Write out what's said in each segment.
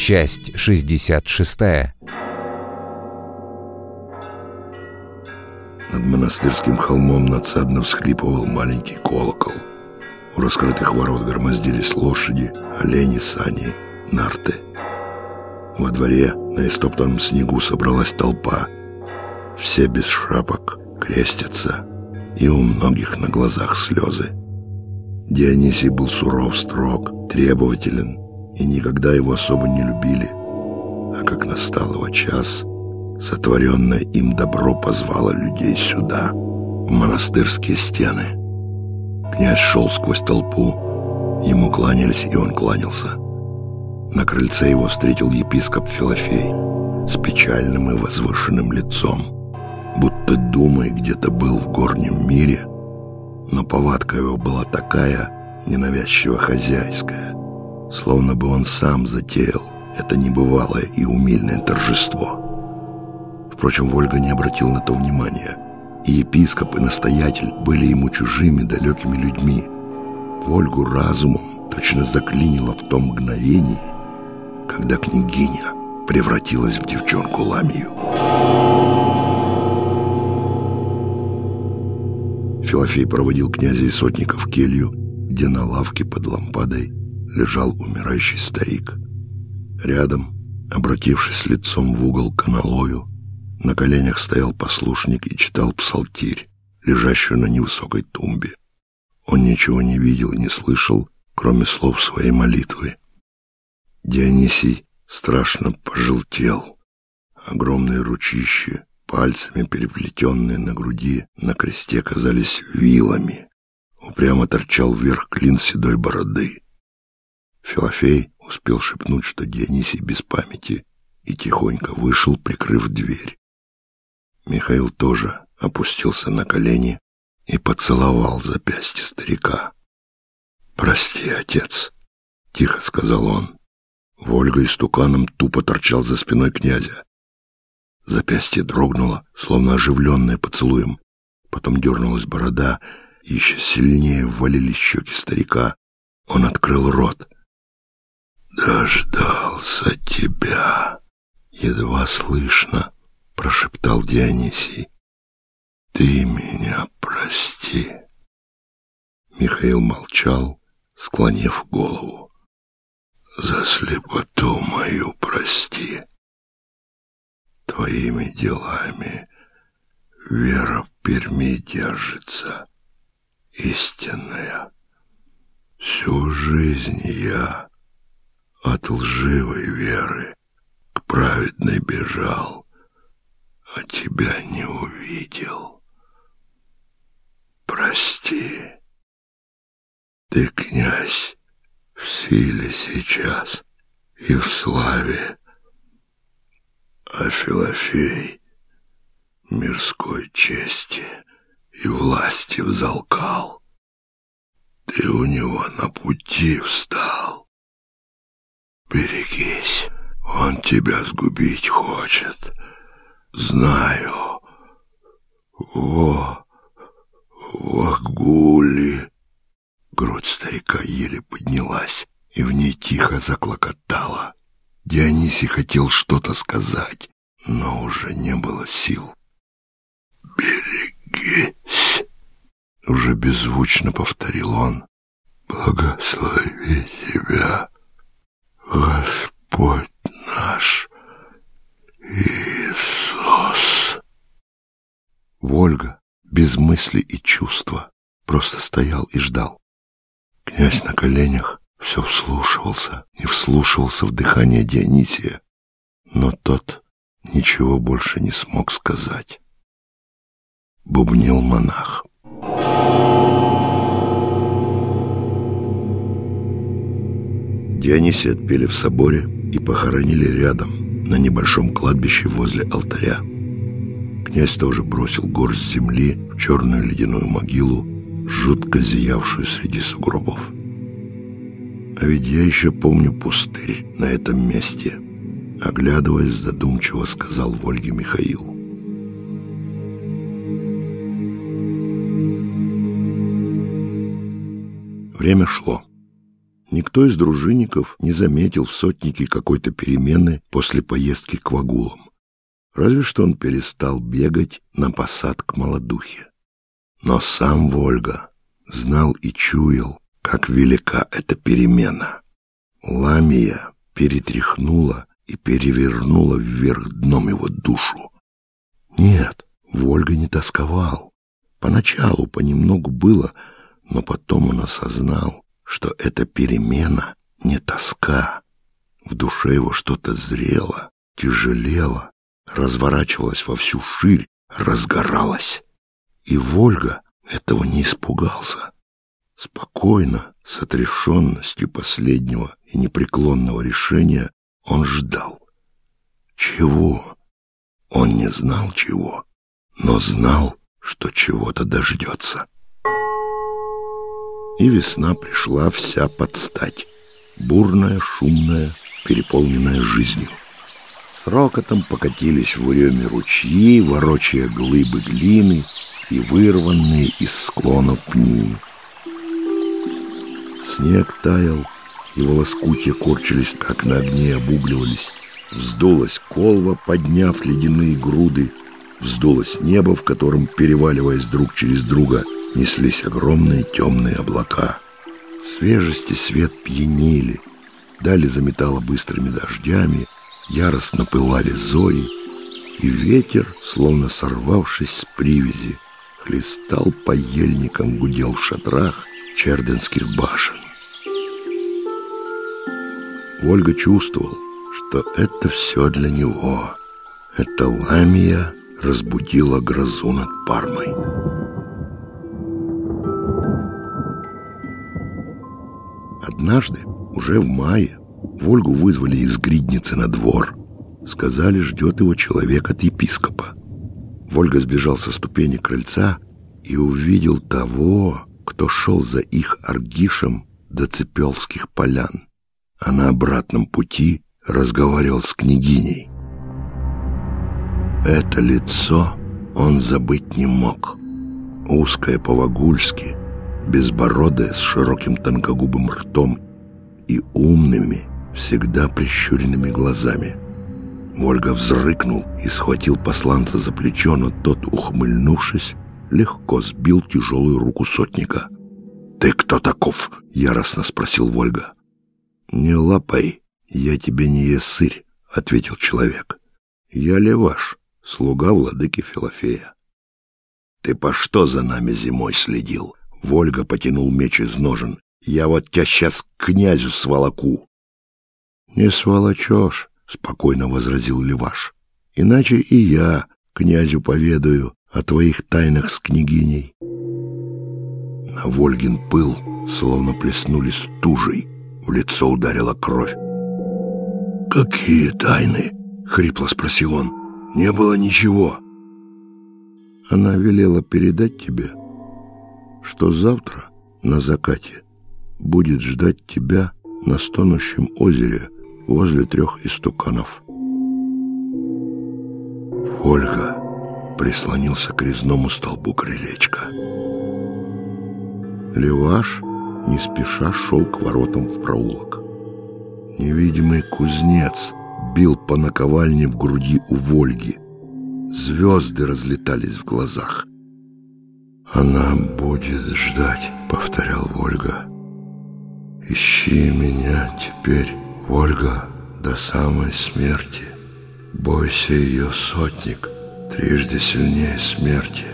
Часть 66. Над монастырским холмом надсадно всхлипывал маленький колокол. У раскрытых ворот громоздились лошади, олени, сани, нарты. Во дворе на истоптанном снегу собралась толпа. Все без шапок крестятся, и у многих на глазах слезы. Дионисий был суров, строг, требователен, и никогда его особо не любили. А как настал его час, сотворенное им добро позвало людей сюда, в монастырские стены. Князь шел сквозь толпу, ему кланялись, и он кланялся. На крыльце его встретил епископ Филофей с печальным и возвышенным лицом, будто думая, где-то был в горнем мире, но повадка его была такая ненавязчиво хозяйская, словно бы он сам затеял это небывалое и умильное торжество. Впрочем, Вольга не обратил на то внимания, и епископ, и настоятель были ему чужими, далекими людьми. Вольгу разумом точно заклинило в том мгновении, когда княгиня превратилась в девчонку Ламию. Филофей проводил князя и сотника в келью, где на лавке под лампадой лежал умирающий старик. Рядом, обратившись лицом в угол к аналою, на коленях стоял послушник и читал псалтирь, лежащую на невысокой тумбе. Он ничего не видел и не слышал, кроме слов своей молитвы. Дионисий страшно пожелтел. Огромные ручища, пальцами переплетенные на груди, на кресте казались вилами. Упрямо торчал вверх клин седой бороды. Филофей успел шепнуть, что Дионисий без памяти, и тихонько вышел, прикрыв дверь. Михаил тоже опустился на колени и поцеловал запястье старика. «Прости, отец», — тихо сказал он. Вольга истуканом тупо торчал за спиной князя. Запястье дрогнуло, словно оживленное поцелуем. Потом дернулась борода, и еще сильнее ввалились щеки старика. Он открыл рот. «Дождался тебя!» Едва слышно прошептал Дионисий. «Ты меня прости!» Михаил молчал, склонив голову. «За слепоту мою прости. Твоими делами вера в Перми держится, истинная. Всю жизнь я от лживой веры к праведной бежал, а тебя не увидел. Прости. Ты, князь, в силе сейчас и в славе, а Филофей мирской чести и власти взалкал. Ты у него на пути встал. Берегись, он тебя сгубить хочет. Знаю. Во, вагули. Грудь старика еле поднялась, и в ней тихо заклокотала. Дионисий хотел что-то сказать, но уже не было сил. «Берегись!» — уже беззвучно повторил он. «Благослови тебя, Господь наш Иисус!» Вольга, без мысли и чувства, просто стоял и ждал. Князь на коленях все вслушивался и вслушивался в дыхание Дионисия, но тот ничего больше не смог сказать. Бубнил монах. Дионисия отпели в соборе и похоронили рядом, на небольшом кладбище возле алтаря. Князь тоже бросил горсть земли в черную ледяную могилу, жутко зиявшую среди сугробов. А ведь я еще помню пустырь на этом месте. Оглядываясь, задумчиво сказал Вольге Михаил. Время шло. Никто из дружинников не заметил в сотнике какой-то перемены после поездки к вагулам. Разве что он перестал бегать на посад к молодухе. Но сам Вольга знал и чуял, как велика эта перемена. Ламия перетряхнула и перевернула вверх дном его душу. Нет, Вольга не тосковал. Поначалу понемногу было, но потом он осознал, что эта перемена не тоска. В душе его что-то зрело, тяжелело, разворачивалось во всю ширь, разгоралось. И Вольга этого не испугался. Спокойно, с отрешенностью последнего и непреклонного решения, он ждал. Чего? Он не знал чего, но знал, что чего-то дождется. И весна пришла вся под стать, бурная, шумная, переполненная жизнью. С рокотом покатились в уреме ручьи, ворочая глыбы глины и вырванные из склонов пни. Снег таял, и волоскутья корчились, как на огне обугливались. Вздулась колва, подняв ледяные груды. Вздулось небо, в котором, переваливаясь друг через друга, неслись огромные темные облака. Свежести свет пьянили, дали заметало быстрыми дождями, яростно пылали зори, и ветер, словно сорвавшись с привязи, хлестал по ельникам, гудел в шатрах черденских башен. Ольга чувствовал, что это все для него. Эта ламия разбудила грозу над Пармой. Однажды, уже в мае, Вольгу вызвали из гридницы на двор. Сказали, ждет его человек от епископа. Вольга сбежал со ступени крыльца и увидел того, кто шел за их аргишем до Цепелских полян, а на обратном пути разговаривал с княгиней. Это лицо он забыть не мог. Узкое по-вагульски, безбородое, с широким тонкогубым ртом и умными, всегда прищуренными глазами. Ольга взрыкнул и схватил посланца за плечо, но тот, ухмыльнувшись, легко сбил тяжелую руку сотника. «Ты кто таков?» — яростно спросил Вольга. «Не лапай, я тебе не есырь», — ответил человек. «Я леваш, слуга владыки Филофея». «Ты по что за нами зимой следил?» Вольга потянул меч из ножен. «Я вот тебя сейчас к князю сволоку». «Не сволочешь», — спокойно возразил Леваш. «Иначе и я князю поведаю о твоих тайнах с княгиней». На Вольгин пыл словно плеснули стужей. В лицо ударила кровь. «Какие тайны?» — хрипло спросил он. «Не было ничего». Она велела передать тебе, что завтра на закате будет ждать тебя на стонущем озере возле трех истуканов. Ольга прислонился к резному столбу крылечка. Леваш не спеша шел к воротам в проулок. Невидимый кузнец бил по наковальне в груди у Вольги. Звезды разлетались в глазах. «Она будет ждать», — повторял Вольга. «Ищи меня теперь, Ольга, до самой смерти. Бойся ее, сотник, трижды сильнее смерти.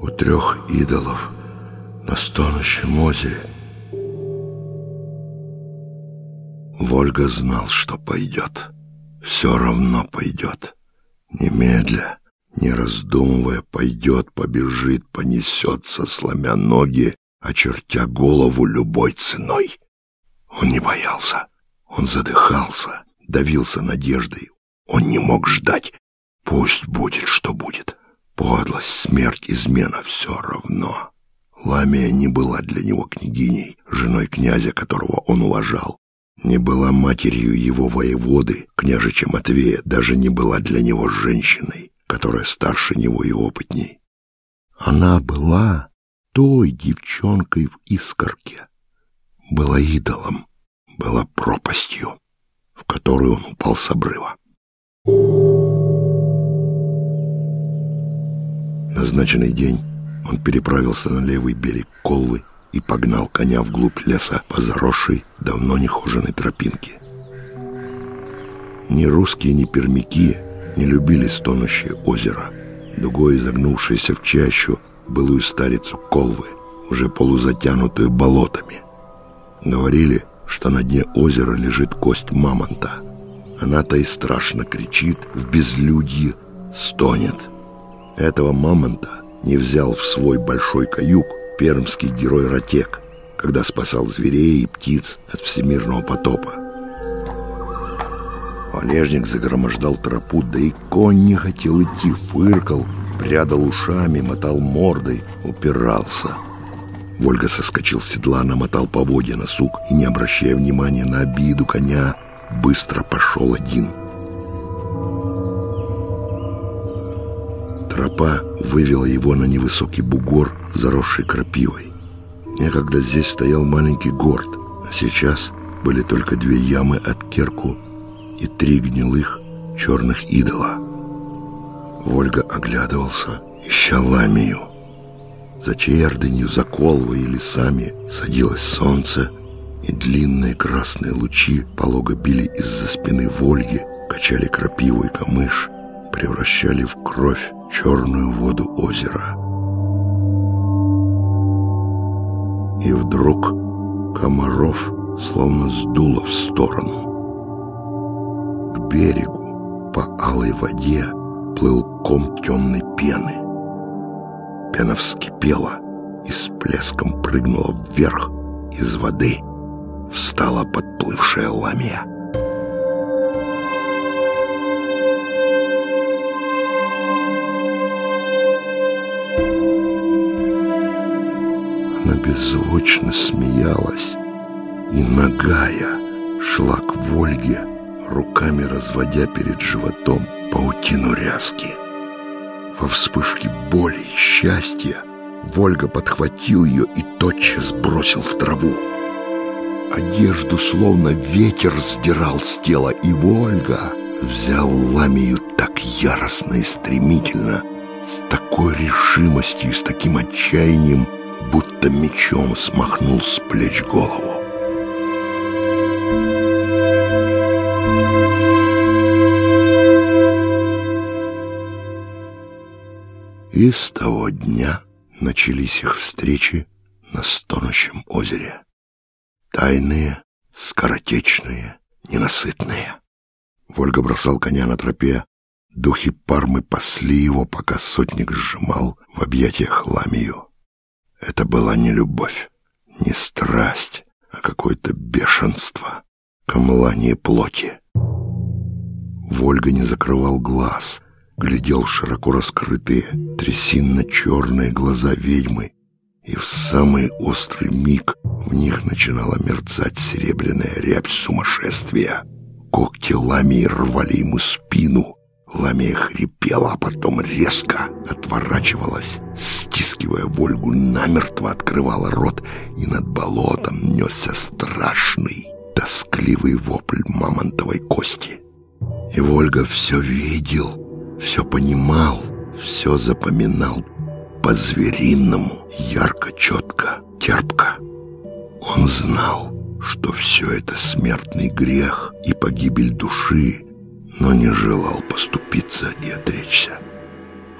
У трех идолов на стонущем озере». Вольга знал, что пойдет. Все равно пойдет. Немедля не раздумывая, пойдет, побежит, понесется, сломя ноги, очертя голову любой ценой. Он не боялся, он задыхался, давился надеждой. Он не мог ждать. Пусть будет, что будет. Подлость, смерть, измена — все равно. Ламия не была для него княгиней, женой князя, которого он уважал. Не была матерью его воеводы, княжича Матвея, даже не была для него женщиной которая старше него и опытней. Она была той девчонкой в искорке, была идолом, была пропастью, в которую он упал с обрыва. Назначенный день он переправился на левый берег Колвы и погнал коня вглубь леса по заросшей, давно нехоженной тропинке. Ни русские, ни пермяки не любили стонущее озеро, дугой изогнувшееся в чащу былую старицу Колвы, уже полузатянутую болотами. Говорили, что на дне озера лежит кость мамонта. Она-то и страшно кричит, в безлюдье стонет. Этого мамонта не взял в свой большой каюк пермский герой Ротек, когда спасал зверей и птиц от всемирного потопа. Олежник загромождал тропу, да и конь не хотел идти, фыркал, прядал ушами, мотал мордой, упирался. Вольга соскочил с седла, намотал поводья на сук и, не обращая внимания на обиду коня, быстро пошел один. Тропа вывела его на невысокий бугор, заросший крапивой. Некогда здесь стоял маленький город, а сейчас были только две ямы от керку и три гнилых черных идола. Вольга оглядывался, ища ламию. За чердынью, за колвой и лесами садилось солнце, и длинные красные лучи полого били из-за спины Вольги, качали крапиву и камыш, превращали в кровь черную воду озера. И вдруг комаров словно сдуло в сторону. Берегу по алой воде плыл ком темной пены. Пена вскипела и с плеском прыгнула вверх из воды. Встала подплывшая ламия. Она беззвучно смеялась, и ногая шла к Вольге, руками разводя перед животом паутину ряски. Во вспышке боли и счастья Вольга подхватил ее и тотчас бросил в траву. Одежду словно ветер сдирал с тела, и Вольга взял ламию так яростно и стремительно, с такой решимостью и с таким отчаянием, будто мечом смахнул с плеч голову. И с того дня начались их встречи на стонущем озере. Тайные, скоротечные, ненасытные. Вольга бросал коня на тропе. Духи Пармы пасли его, пока сотник сжимал в объятиях ламию. Это была не любовь, не страсть, а какое-то бешенство, камлание плоти. Вольга не закрывал глаз, глядел широко раскрытые, трясинно-черные глаза ведьмы, и в самый острый миг в них начинала мерцать серебряная рябь сумасшествия. Когти ламии рвали ему спину, Ламия хрипела, а потом резко отворачивалась, стискивая Вольгу, намертво открывала рот, и над болотом несся страшный, тоскливый вопль мамонтовой кости. И Вольга все видел, все понимал, все запоминал по-звериному, ярко, четко, терпко. Он знал, что все это смертный грех и погибель души, но не желал поступиться и отречься.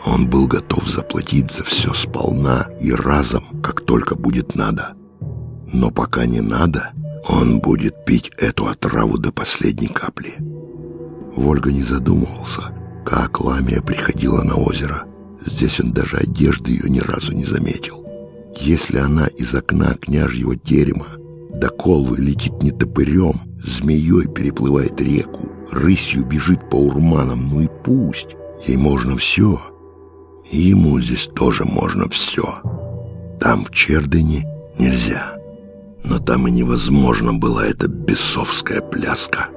Он был готов заплатить за все сполна и разом, как только будет надо. Но пока не надо, он будет пить эту отраву до последней капли. Вольга не задумывался, как Ламия приходила на озеро. Здесь он даже одежды ее ни разу не заметил. Если она из окна княжьего терема до колвы летит не топырем, змеей переплывает реку, рысью бежит по урманам, ну и пусть. Ей можно все. И ему здесь тоже можно все. Там, в Чердыне, нельзя. Но там и невозможно была эта бесовская пляска.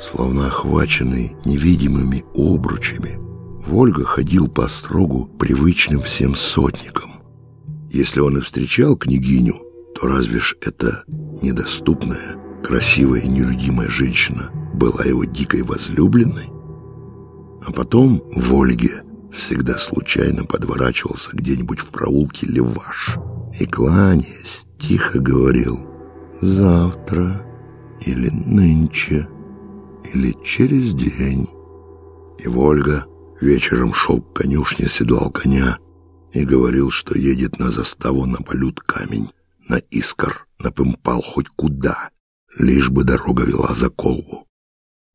Словно охваченный невидимыми обручами, Вольга ходил по строгу привычным всем сотникам. Если он и встречал княгиню, то разве ж это недоступная, красивая и нелюдимая женщина была его дикой возлюбленной? А потом в Ольге всегда случайно подворачивался где-нибудь в проулке леваш и, кланяясь, тихо говорил «завтра» или «нынче» или «через день». И Вольга вечером шел к конюшне, седлал коня и говорил, что едет на заставу на полют камень, на искор, на пымпал хоть куда, лишь бы дорога вела за колву.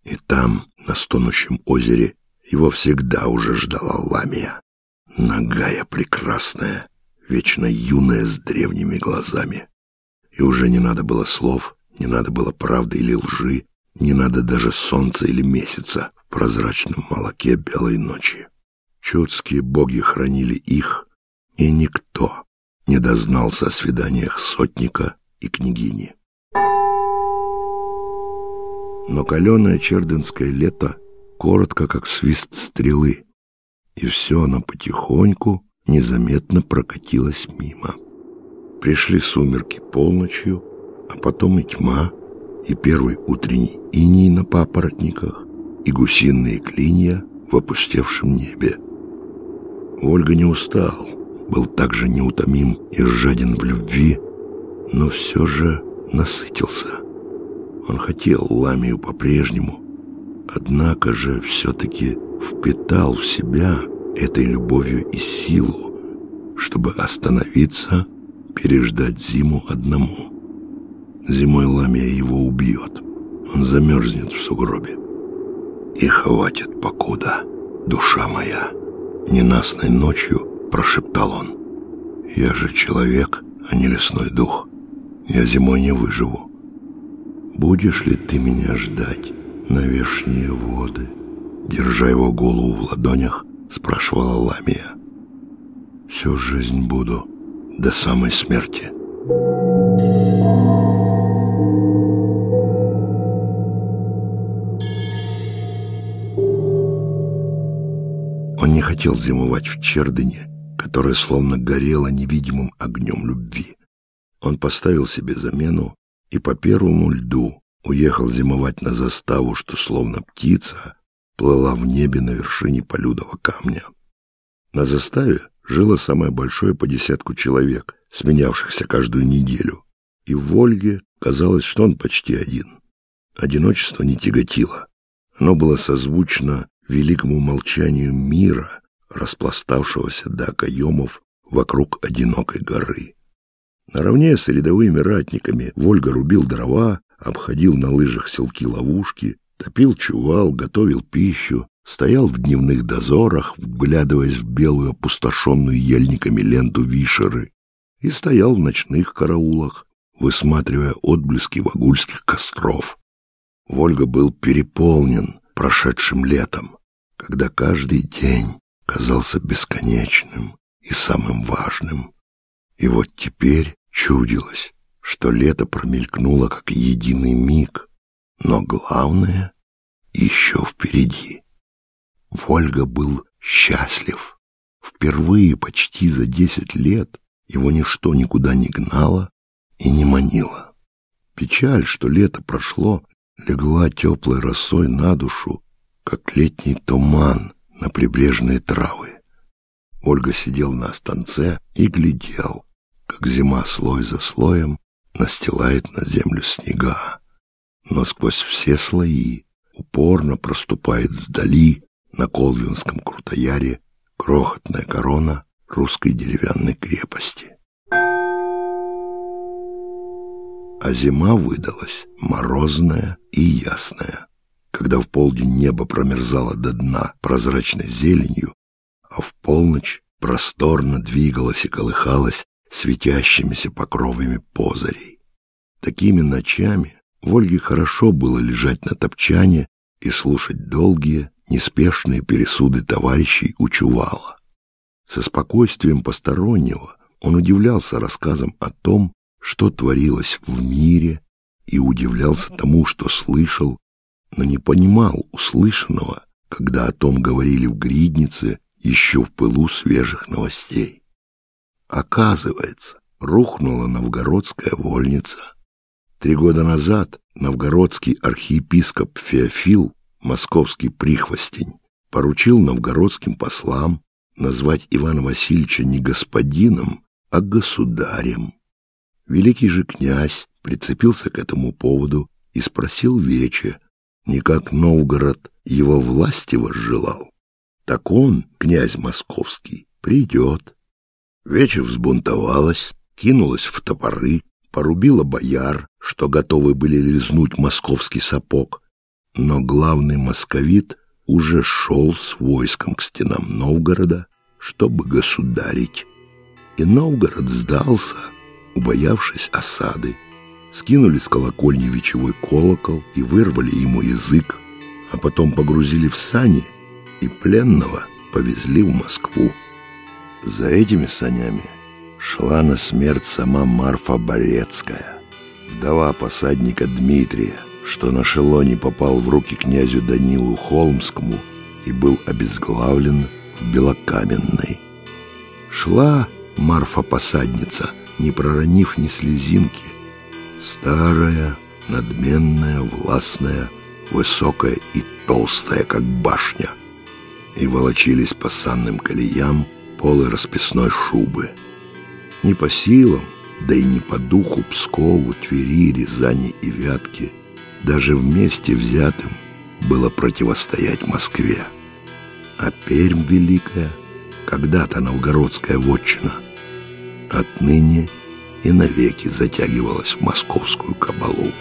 И там, на стонущем озере, его всегда уже ждала ламия. Ногая прекрасная, вечно юная с древними глазами. И уже не надо было слов, не надо было правды или лжи, не надо даже солнца или месяца в прозрачном молоке белой ночи. Чудские боги хранили их, и никто не дознался о свиданиях сотника и княгини. Но каленое черденское лето коротко, как свист стрелы, и все оно потихоньку, незаметно прокатилось мимо. Пришли сумерки полночью, а потом и тьма, и первый утренний иней на папоротниках, и гусиные клинья в опустевшем небе. Ольга не устал, был также неутомим и жаден в любви, но все же насытился. Он хотел Ламию по-прежнему, Однако же все-таки впитал в себя этой любовью и силу, чтобы остановиться, переждать зиму одному. Зимой ламия его убьет, он замерзнет в сугробе. И хватит покуда, душа моя. Ненастной ночью прошептал он. Я же человек, а не лесной дух. Я зимой не выживу. Будешь ли ты меня ждать? на вешние воды. Держа его голову в ладонях, спрашивала Ламия. Всю жизнь буду до самой смерти. Не хотел зимовать в Чердыне, которая словно горела невидимым огнем любви. Он поставил себе замену и по первому льду Уехал зимовать на заставу, что словно птица плыла в небе на вершине полюдого камня. На заставе жило самое большое по десятку человек, сменявшихся каждую неделю. И в Ольге казалось, что он почти один. Одиночество не тяготило. Оно было созвучно великому молчанию мира, распластавшегося до окоемов вокруг одинокой горы. Наравне с рядовыми ратниками Вольга рубил дрова, обходил на лыжах селки-ловушки, топил чувал, готовил пищу, стоял в дневных дозорах, вглядываясь в белую опустошенную ельниками ленту вишеры, и стоял в ночных караулах, высматривая отблески вагульских костров. Вольга был переполнен прошедшим летом, когда каждый день казался бесконечным и самым важным. И вот теперь чудилось, что лето промелькнуло как единый миг, но главное еще впереди. Вольга был счастлив. Впервые почти за десять лет его ничто никуда не гнало и не манило. Печаль, что лето прошло, легла теплой росой на душу, как летний туман на прибрежные травы. Ольга сидел на останце и глядел, как зима слой за слоем настилает на землю снега, но сквозь все слои упорно проступает вдали на Колвинском крутояре крохотная корона русской деревянной крепости. А зима выдалась морозная и ясная, когда в полдень небо промерзало до дна прозрачной зеленью, а в полночь просторно двигалось и колыхалось светящимися покровами позарей. Такими ночами Вольге хорошо было лежать на топчане и слушать долгие, неспешные пересуды товарищей у чувала. Со спокойствием постороннего он удивлялся рассказам о том, что творилось в мире, и удивлялся тому, что слышал, но не понимал услышанного, когда о том говорили в гриднице еще в пылу свежих новостей. Оказывается, рухнула новгородская вольница. Три года назад новгородский архиепископ Феофил, московский прихвостень, поручил новгородским послам назвать Ивана Васильевича не господином, а государем. Великий же князь прицепился к этому поводу и спросил Вече, не как Новгород его власти возжелал, так он, князь московский, придет. Вече взбунтовалась, кинулась в топоры, порубила бояр, что готовы были лизнуть московский сапог. Но главный московит уже шел с войском к стенам Новгорода, чтобы государить. И Новгород сдался, убоявшись осады. Скинули с колокольни вечевой колокол и вырвали ему язык, а потом погрузили в сани и пленного повезли в Москву. За этими санями шла на смерть сама Марфа Борецкая, вдова посадника Дмитрия, что на шелоне попал в руки князю Данилу Холмскому и был обезглавлен в Белокаменной. Шла Марфа-посадница, не проронив ни слезинки, старая, надменная, властная, высокая и толстая, как башня, и волочились по санным колеям полы расписной шубы. Не по силам, да и не по духу Пскову, Твери, Рязани и Вятки, даже вместе взятым было противостоять Москве. А Пермь Великая, когда-то новгородская вотчина, отныне и навеки затягивалась в московскую кабалу.